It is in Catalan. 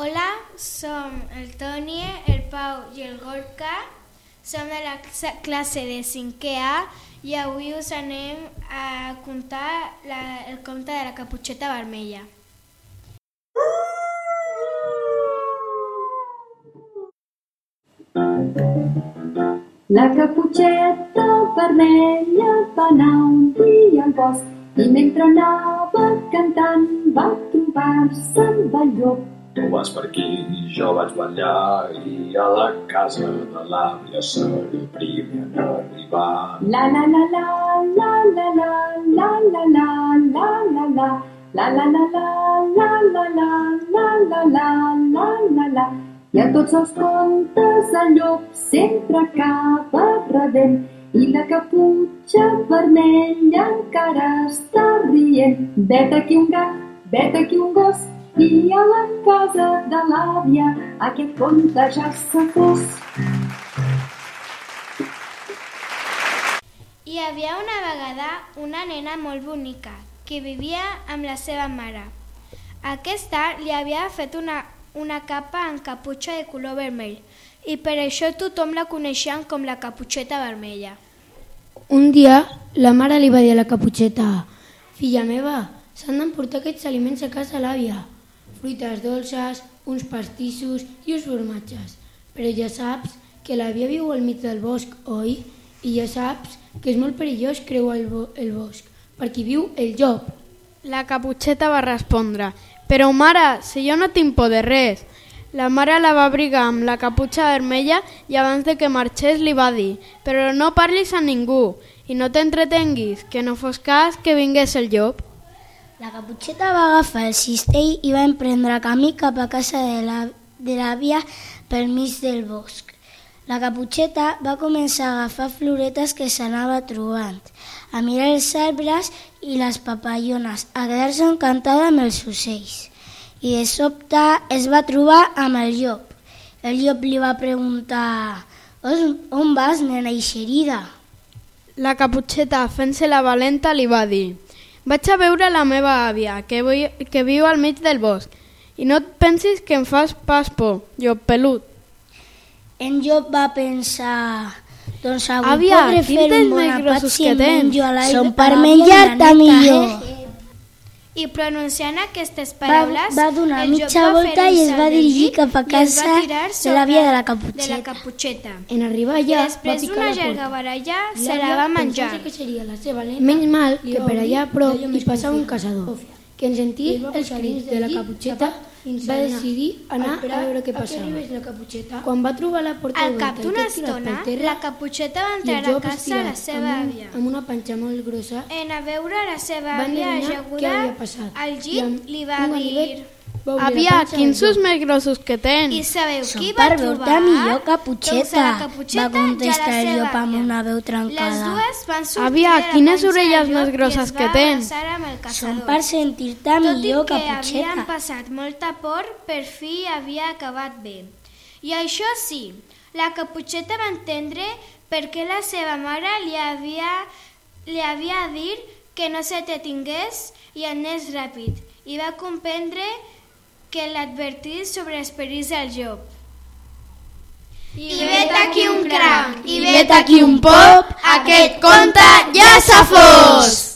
Hola, som el Toni, el Pau i el Gorka. Som de la classe de 5è A i avui us anem a contar la, el conte de la caputxeta vermella. La caputxeta vermella va anar un dia al bosc i mentre anava cantant va trobar-se amb el llop tu vas per aquí i jo vaig ballar i a la casa de l'àvia seré prim en arribar. La la la la, la la la, la la la, la la la, la la la la, la la la, la la la, la la la. I a tots els contes el llop sempre acaba rebent i la caputxa vermella encara està rient. Vet aquí un gat, vet aquí un gos, i a la casa de l'àvia aquest conte ja s'ha fos. Hi havia una vegada una nena molt bonica que vivia amb la seva mare. Aquesta li havia fet una, una capa amb caputxa de color vermell i per això tothom la coneixia com la caputxeta vermella. Un dia, la mare li va dir a la caputxeta «Filla meva, s'han d'emportar aquests aliments a casa l'àvia. Fruites dolces, uns pastissos i uns formatges. Però ja saps que l'àvia viu al mig del bosc, oi? I ja saps que és molt perillós creuar el, bo el bosc, perquè viu el llop. La caputxeta va respondre «Però mare, si jo no tinc por de res». La mare la va abrigar amb la caputxa vermella i abans de que marxés li va dir «Però no parlis a ningú i no t'entretenguis, que no fos cas que vingués el llop». La caputxeta va agafar el cistell i va emprendre camí cap a casa de l'àvia pel mig del bosc. La caputxeta va començar a agafar floretes que s'anava trobant, a mirar els arbres i les papallones, a quedar-se encantada amb els ocells. I de sobte es va trobar amb el llop. El llop li va preguntar «On vas, nena eixerida?» La caputxeta, fent-se la valenta, li va dir «Vaig a veure la meva àvia, que, vull, que viu al mig del bosc, i no et pensis que em fas pas por, llop pelut». En llop va pensar doncs avui Àvia, podré quin fer dels un bon àpat grossos si que em tens. menjo a l'aire per menjar-te millor. I pronunciant aquestes Va, paraules, va donar el mitja va volta i es va dirigir cap a va casa de l'àvia de la de la caputxeta. caputxeta. En arribar allà, va després d'una la porta. gergabaralla I se la va menjar. que seria la seva nena, Menys mal que per allà a prop hi passava un caçador, que en sentir els crits de la caputxeta va decidir anar a veure què passava. Quan va trobar la porta Al cap d'una estona, terra, la caputxeta va entrar a casa de la seva amb, àvia. amb una panxa molt grossa En a veure la seva va àvia ajaguda al llit, li va dir... Àvia, quins llop. més grossos que I tens? sabeu Són qui va per trobar? veure millor Doncs a caputxeta, la va caputxeta contestar i el llop amb una veu Les trencada. dues van sortir Àvia, quines orelles més i grosses es que tens? Són per sentir-te Tot i millor que havien caputxeta. passat molta por, per fi havia acabat bé. I això sí, la caputxeta va entendre per què la seva mare li havia, li havia dit que no se detingués i anés ràpid, i va comprendre que l'advertís sobre els perills del llop. I vet aquí un cranc, I vet aquí un pop, aquest conte ja s'ha fos!